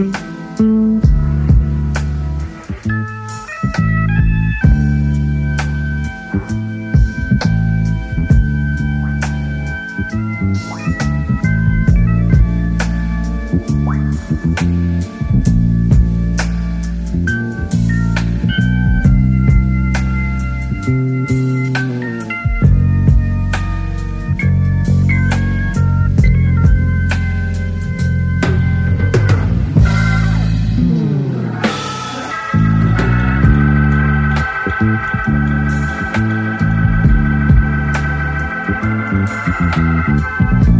Mm-hmm. Mm-hmm.